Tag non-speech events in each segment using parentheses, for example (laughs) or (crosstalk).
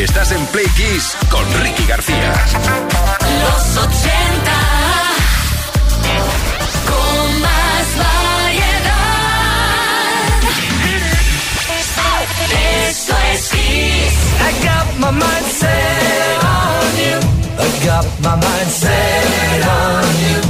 Estás en Play Kiss con Ricky García. Los 80 con más variedad. Esto es Kiss. I got my mind set on you. I got my mind set on you.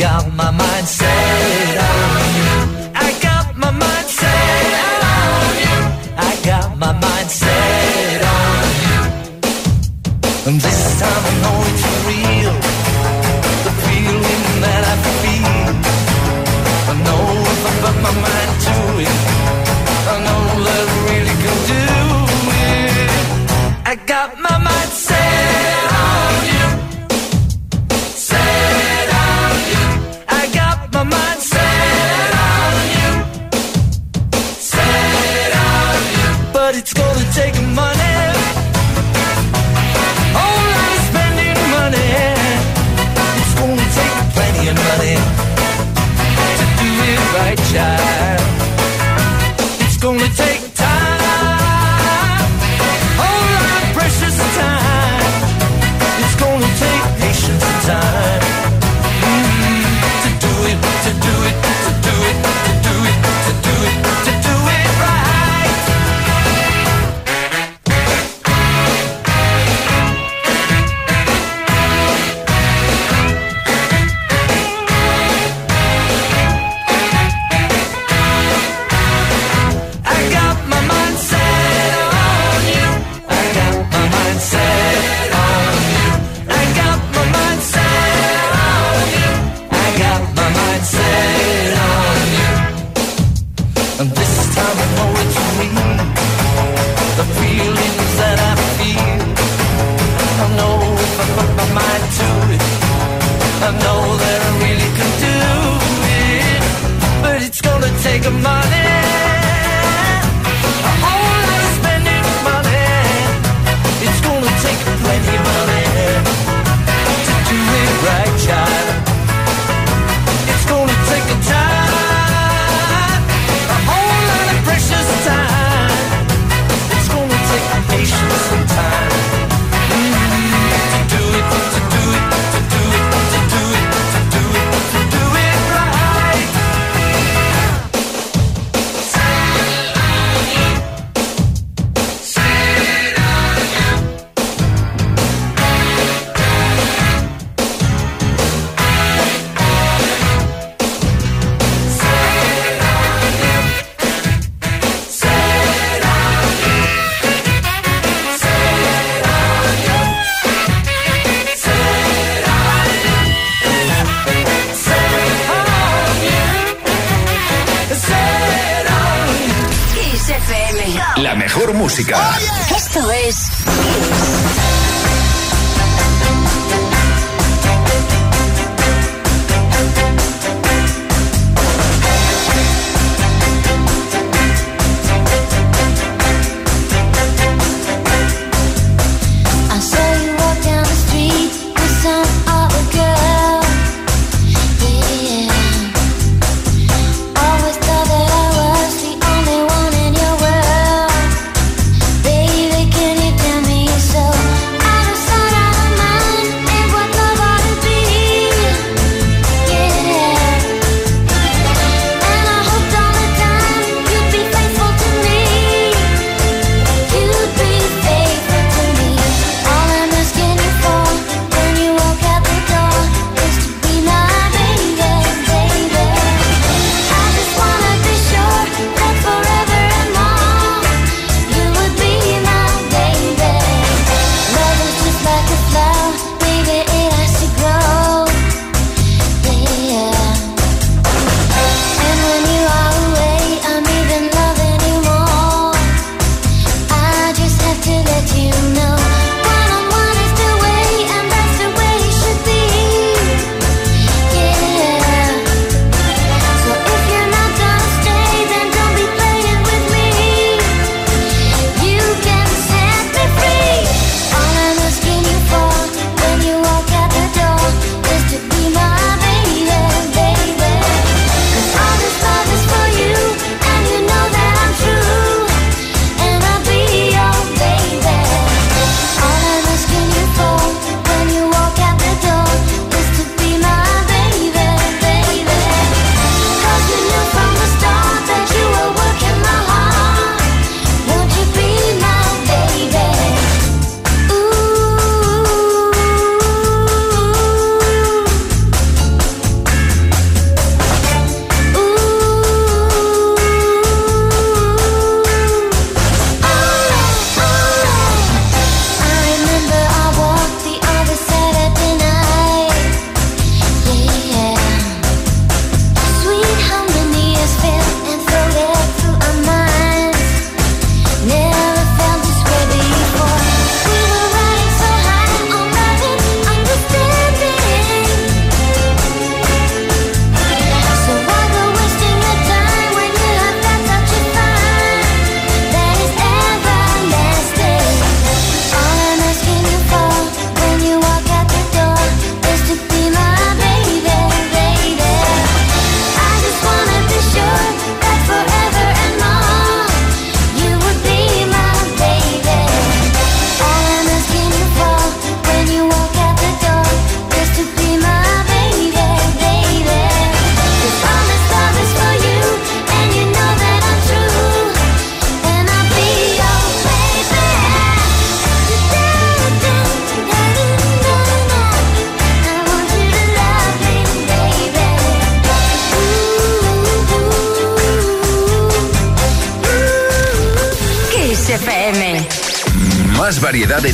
got my mind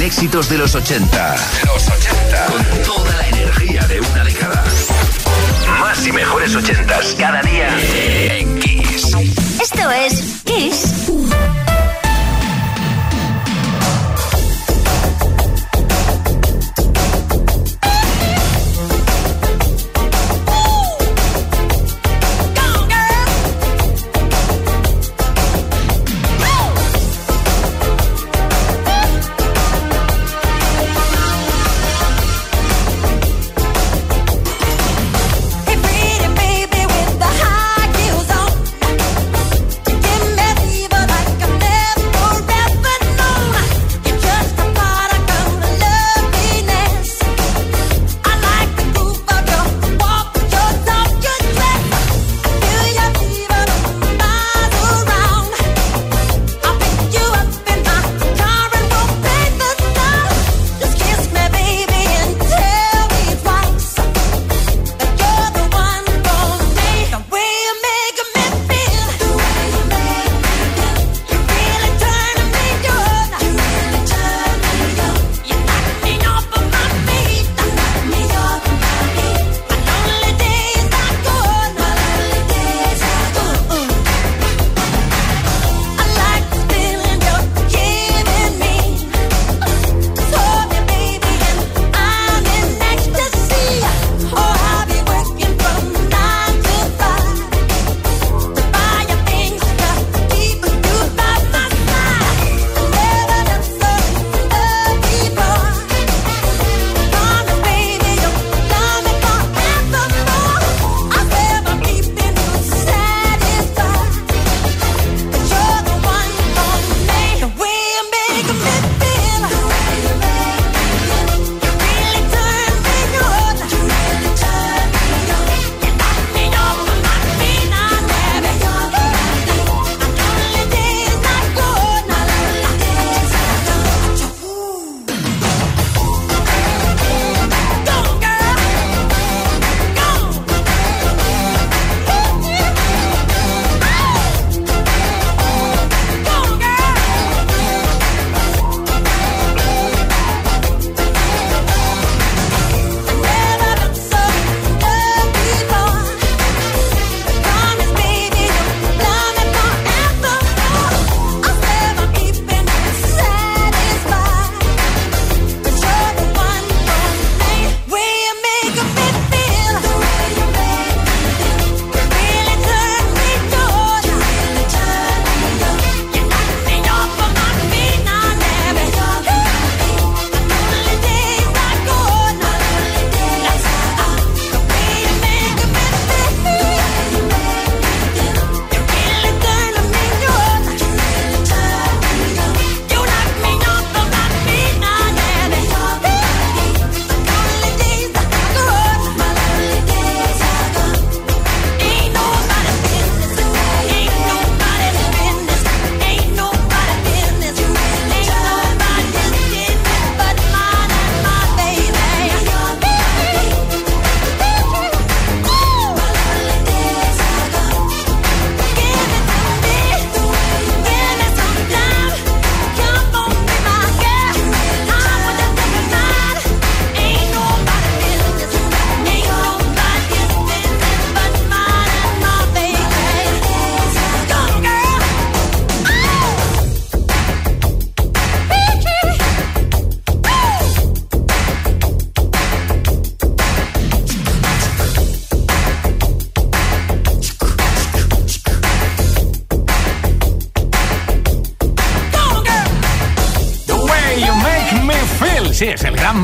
éxitos de los 80. Los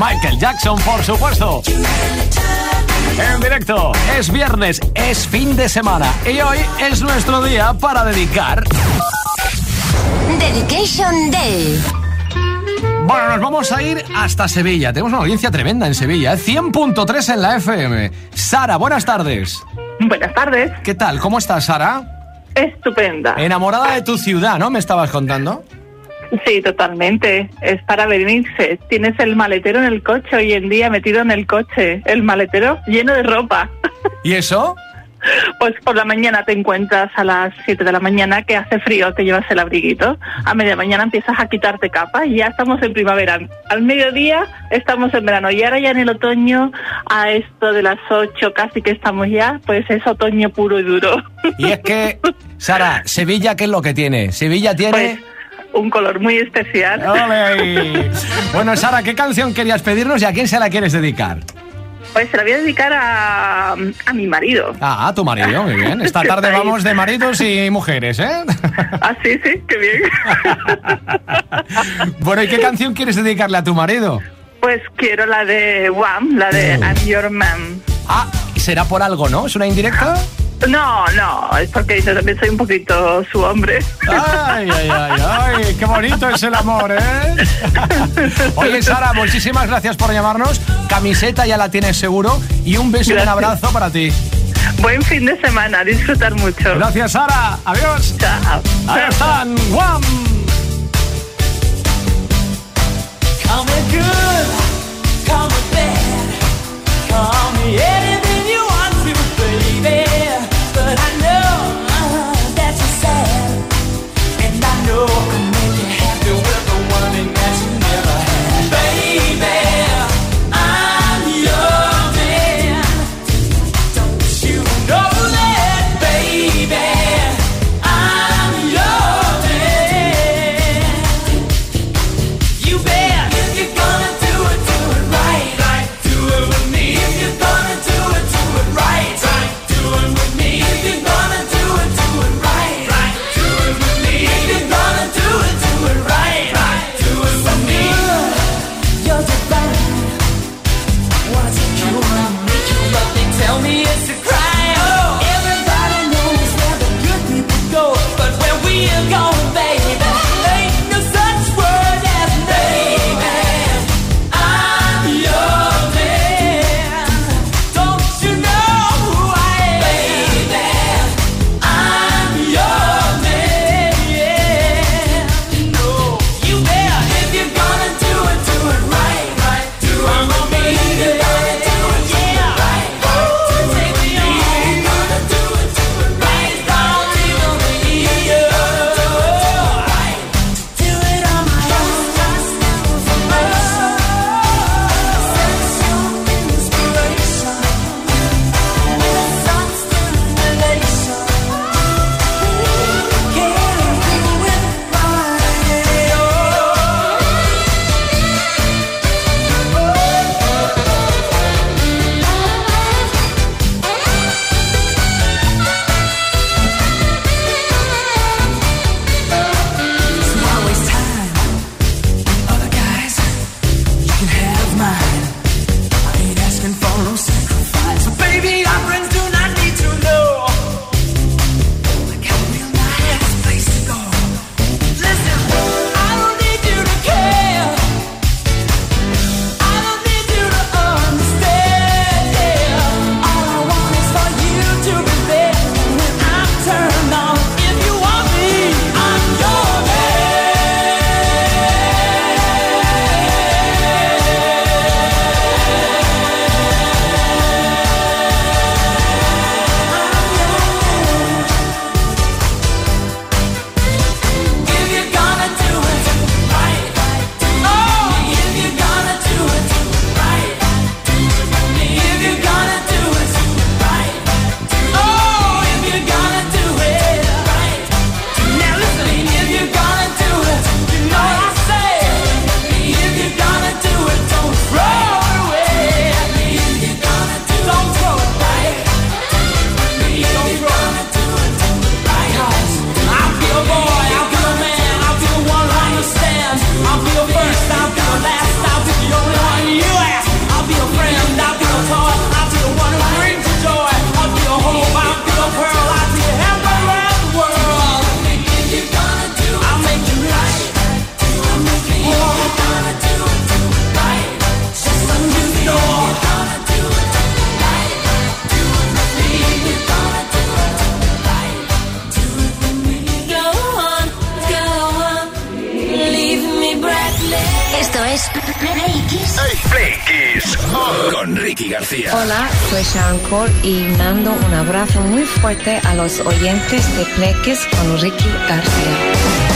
Michael Jackson, por supuesto. En directo, es viernes, es fin de semana y hoy es nuestro día para dedicar. Dedication Day. Bueno, nos vamos a ir hasta Sevilla. Tenemos una audiencia tremenda en Sevilla. ¿eh? 100.3 en la FM. Sara, buenas tardes. Buenas tardes. ¿Qué tal? ¿Cómo estás, Sara? Estupenda. Enamorada de tu ciudad, ¿no? Me estabas contando. Sí, totalmente. Es para venirse. Tienes el maletero en el coche hoy en día, metido en el coche. El maletero lleno de ropa. ¿Y eso? Pues por la mañana te encuentras a las 7 de la mañana que hace frío, te llevas el abriguito. A media mañana empiezas a quitarte capa y ya estamos en primavera. Al mediodía estamos en verano y ahora ya en el otoño, a esto de las 8 casi que estamos ya, pues es otoño puro y duro. Y es que, Sara, (laughs) Sevilla, ¿qué es lo que tiene? Sevilla tiene... Pues un color muy especial. ¡Ole! (laughs) Bueno, Sara, ¿qué canción querías pedirnos y a quién se la quieres dedicar? Pues se la voy a dedicar a, a mi marido. Ah, a tu marido, muy bien. Esta (laughs) tarde vamos de maridos y mujeres, ¿eh? Ah, sí, sí, qué bien. (laughs) Bueno, ¿y qué canción quieres dedicarle a tu marido? Pues quiero la de Wham, la de I'm Your Man. Ah, será por algo, ¿no? ¿Es una indirecta? No, no, es porque yo también soy un poquito su hombre. Ay, ay, ay, ay, qué bonito es el amor, ¿eh? (laughs) Oye, Sara, muchísimas gracias por llamarnos. Camiseta ya la tienes seguro y un beso y un abrazo para ti. Buen fin de semana, disfrutar mucho. Gracias, Sara. Adiós. Chao. Ahí están, Guam. Good, Hola, soy Sean Cole y mando un abrazo muy fuerte a los oyentes de Pleques con Ricky García.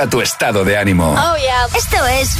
mejora tu estado de ánimo. Oh, yeah. Esto es.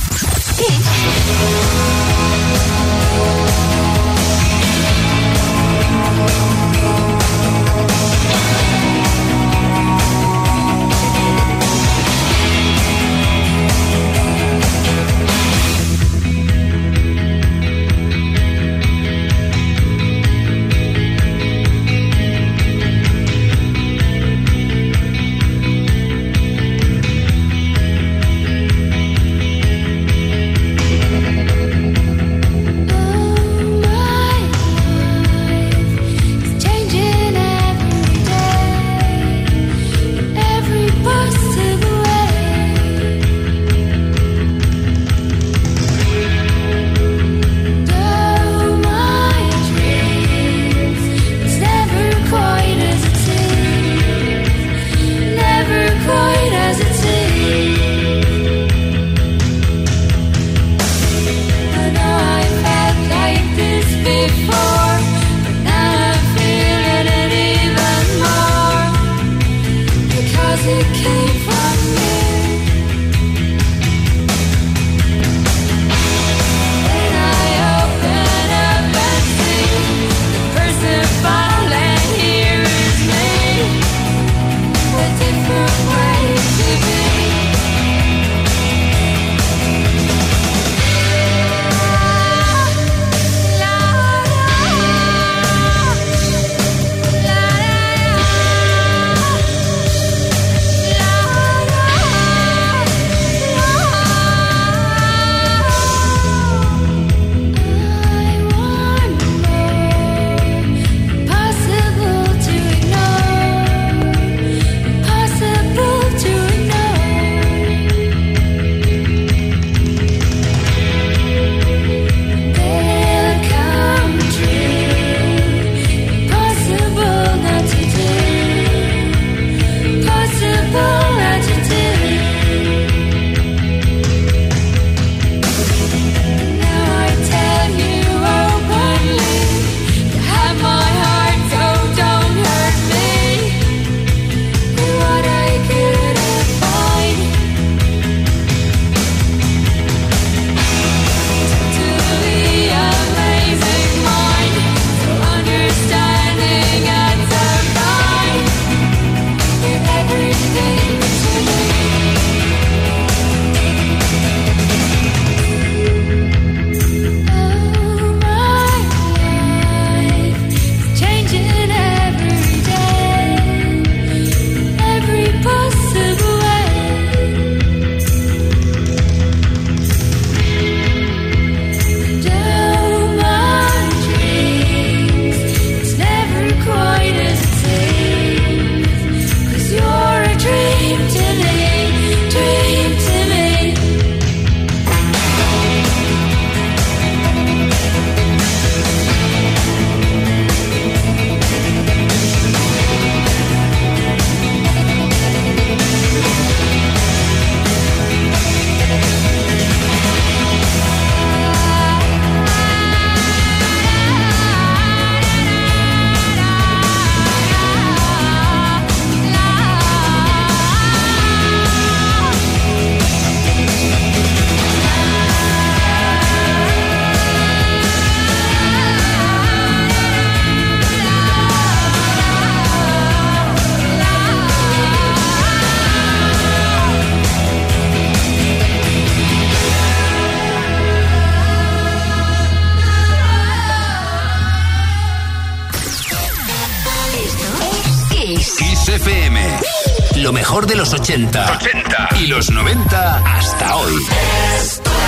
6. Kiss FM. Lo mejor de los 80, 80. y los 90 hasta hoy. Esto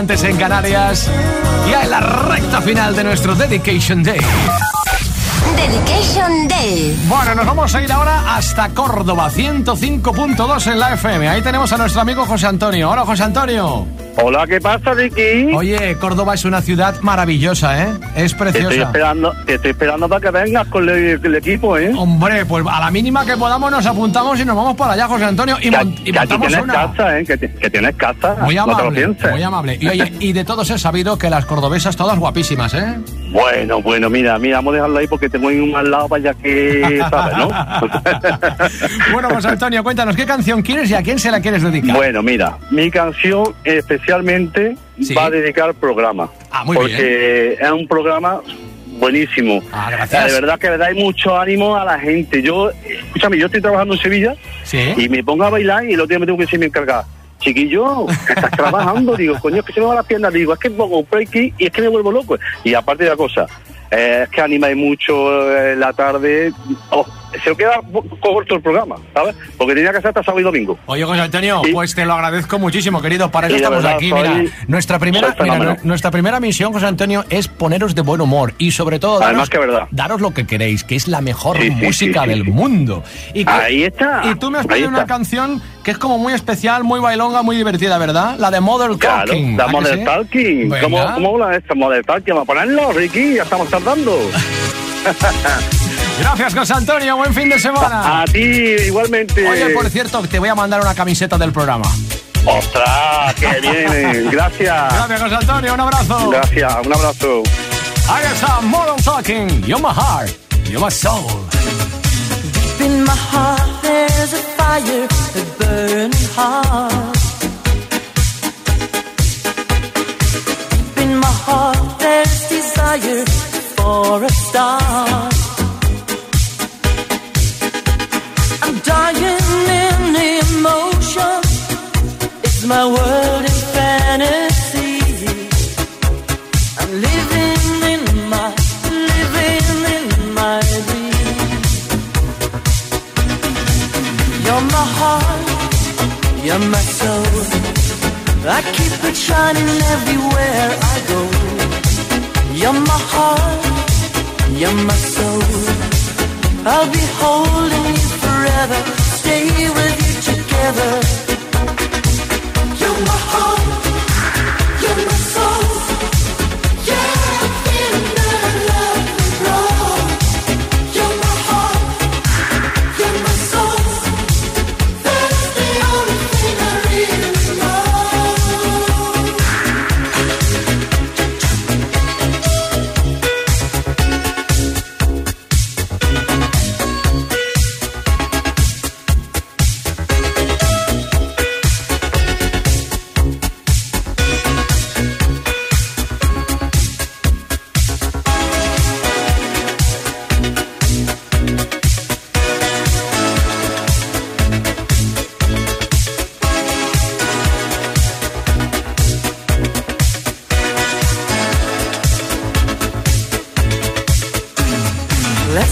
antes en Canarias. Ya en la recta final de nuestro Dedication Day. Dedication Day. Bueno, nos vamos a ir ahora hasta Córdoba, 105.2 en la FM. Ahí tenemos a nuestro amigo José Antonio. Hola, José Antonio. Hola, ¿qué pasa, Ricky? Oye, Córdoba es una ciudad maravillosa, ¿eh? Es Te estoy preciosa. esperando, te estoy esperando para que vengas con el, el equipo, ¿eh? Hombre, pues a la mínima que podamos nos apuntamos y nos vamos para allá, José Antonio, y, Que, y montamos tienes una. casa, ¿eh? Que, ti- que tienes casa. Muy amable, muy amable. Y oye, y de todos he sabido que las cordobesas todas guapísimas, ¿eh? Bueno, bueno, mira, mira, vamos a dejarlo ahí porque tengo un al lado para allá que, ¿sabes, no? (laughs) bueno, José Antonio, cuéntanos, ¿qué canción quieres y a quién se la quieres dedicar? Bueno, mira, mi canción especialmente Sí. va a dedicar programa. Ah, muy porque es un programa buenísimo. Ah, gracias. De verdad que le dais mucho ánimo a la gente. Yo, escúchame, yo estoy trabajando en Sevilla Sí. y me pongo a bailar y el otro día me tengo que decir mi encargada. Chiquillo, que estás trabajando, (laughs) digo, coño, es que se me van las piernas, digo, es que pongo un break y es que me vuelvo loco. Y aparte de la cosa, eh, es que animáis mucho eh, la tarde, oh, se queda corto el programa, ¿sabes? Porque tenía que ser hasta sábado y domingo. Oye, José Antonio, Sí. pues te lo agradezco muchísimo, querido. Para eso Sí, estamos verdad, aquí. Mira, nuestra primera, mira, nuestra primera misión, José Antonio, es poneros de buen humor y sobre todo daros, Además que verdad. daros lo que queréis, que es la mejor Sí, música del mundo. Y que- Ahí está, Y tú me has pedido una canción que es como muy especial, muy bailonga, muy divertida, ¿verdad? La de Mother Claro, Talking. la ¿a que Model? Talking. ¿Cómo, ¿Cómo habla esta Model Talking? Vamos a ponerlo, Ricky, ya estamos (laughs) Gracias, José Antonio. Buen fin de semana. A ti, igualmente. Oye, por cierto, te voy a mandar una camiseta del programa. ¡Ostras, que viene! (laughs) Gracias. Gracias, José Antonio. Un abrazo. Gracias, un abrazo. Ahí está, Modern Talking. You're my heart. You're my soul. In my heart there's a fire, a burning heart.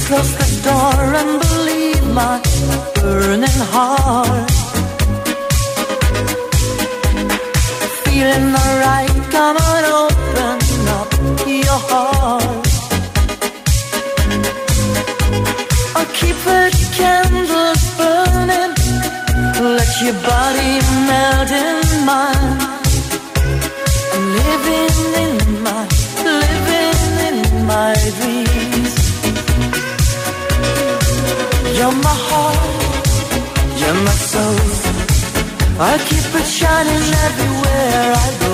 Close the door and believe my burning heart. Feeling alright, come on, open up your heart. I'll keep the candles burning, let your body melt in mine. I'm living in my, living in my dreams. You're my heart, you're my soul. I keep it shining everywhere I go.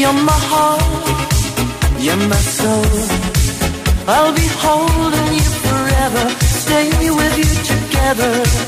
You're my heart, you're my soul. I'll be holding you forever, stay with you together.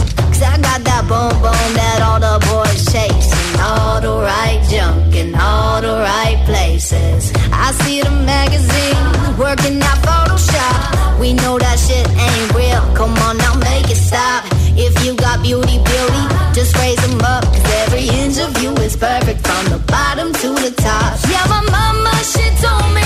I got that boom boom that all the boys chase. All the right junk in all the right places. I see the magazine working out Photoshop. We know that shit ain't real. Come on now, make it stop. If you got beauty, beauty, just raise them up. Cause every inch of you is perfect from the bottom to the top. Yeah, my mama, she told me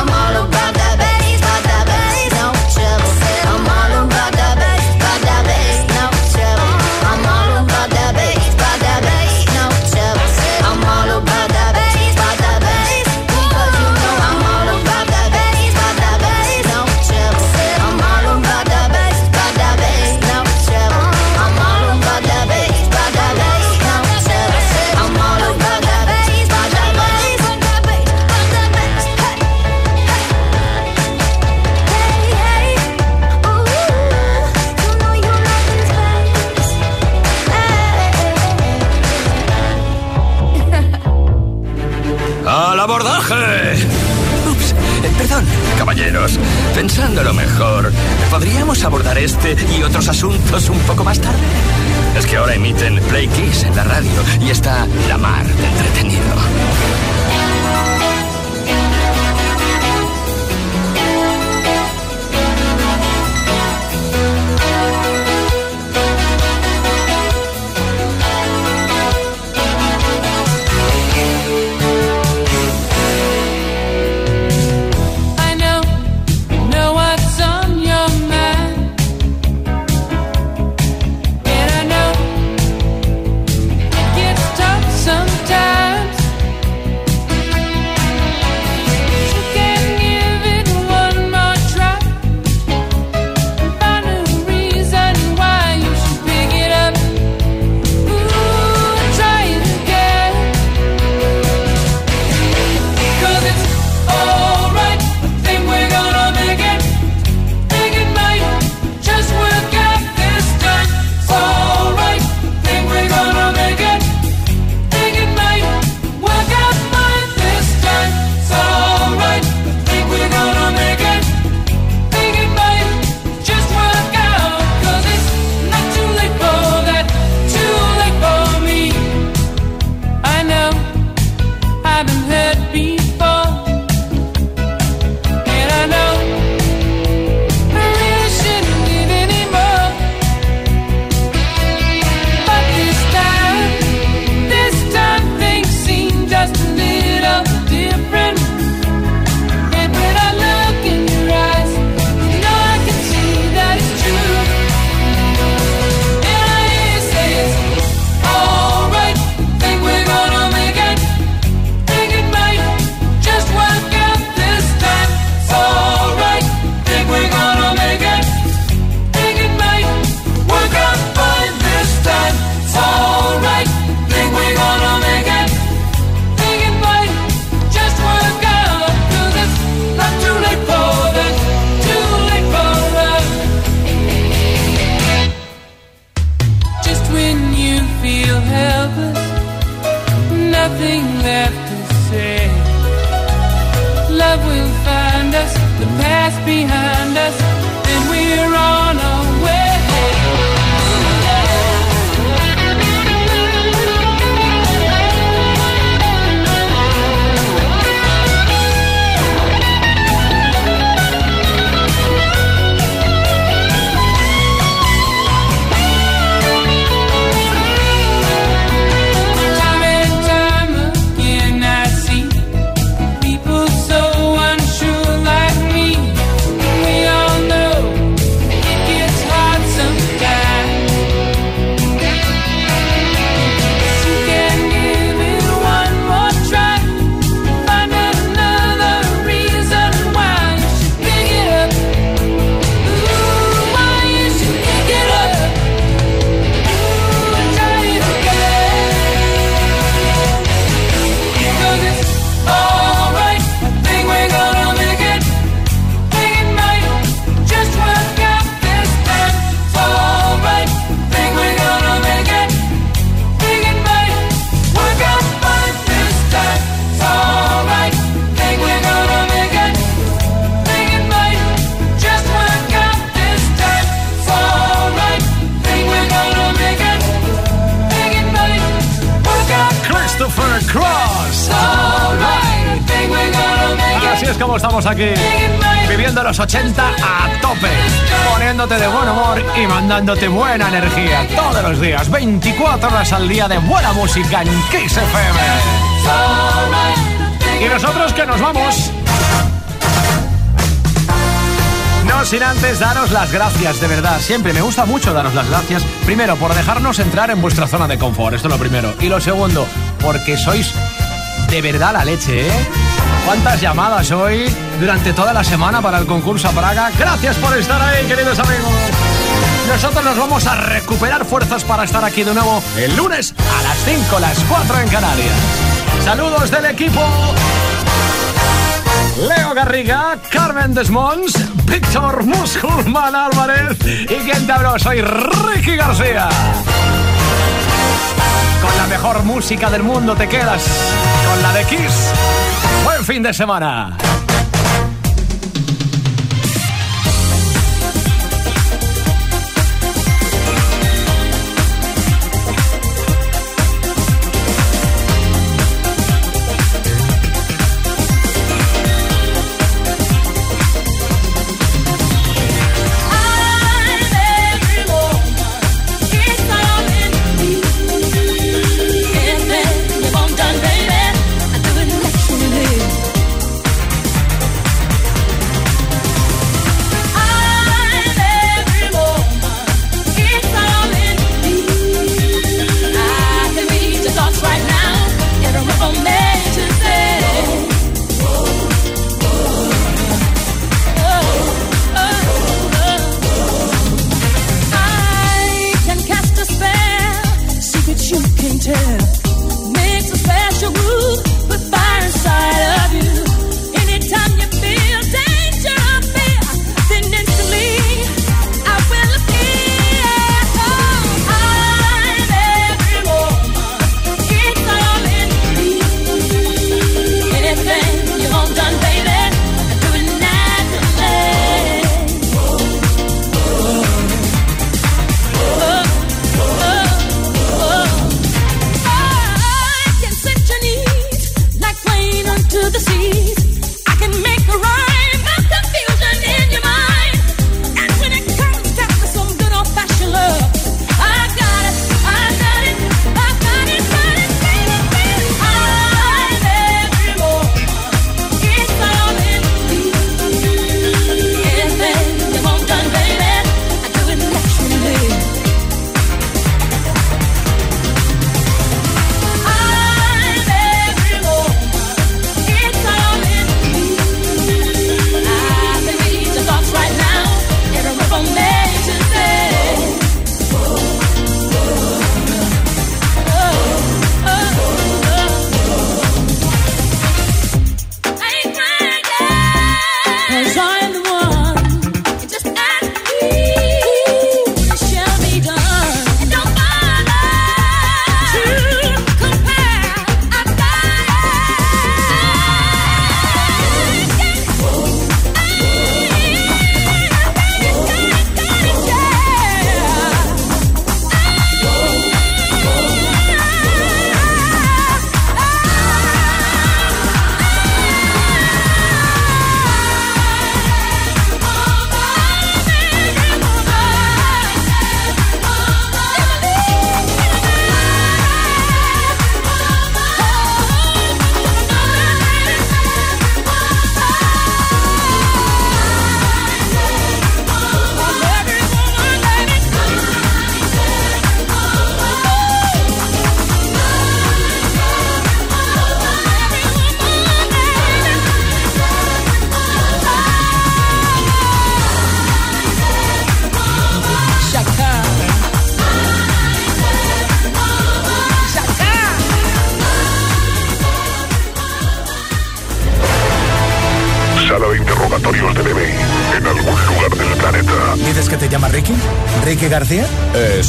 Play Kiss en la radio y está la mar de entretenido. 80 a tope, poniéndote de buen humor y mandándote buena energía todos los días, 24 horas al día de buena música en Kiss FM. Y nosotros que nos vamos. No sin antes daros las gracias, de verdad. Siempre me gusta mucho daros las gracias. Primero, por dejarnos entrar en vuestra zona de confort. Esto es lo primero. Y lo segundo, porque sois de verdad la leche, ¿eh? ¿Cuántas llamadas hoy durante toda la semana para el concurso a Praga? Gracias por estar ahí, queridos amigos. Nosotros nos vamos a recuperar fuerzas para estar aquí de nuevo el lunes a las 5, las 4 en Canarias. Saludos del equipo. Leo Garriga, Carmen Desmonds, Víctor Musculman Álvarez y quien te habló, soy Ricky García. Con la mejor música del mundo te quedas, con la de Kiss. Buen fin de semana.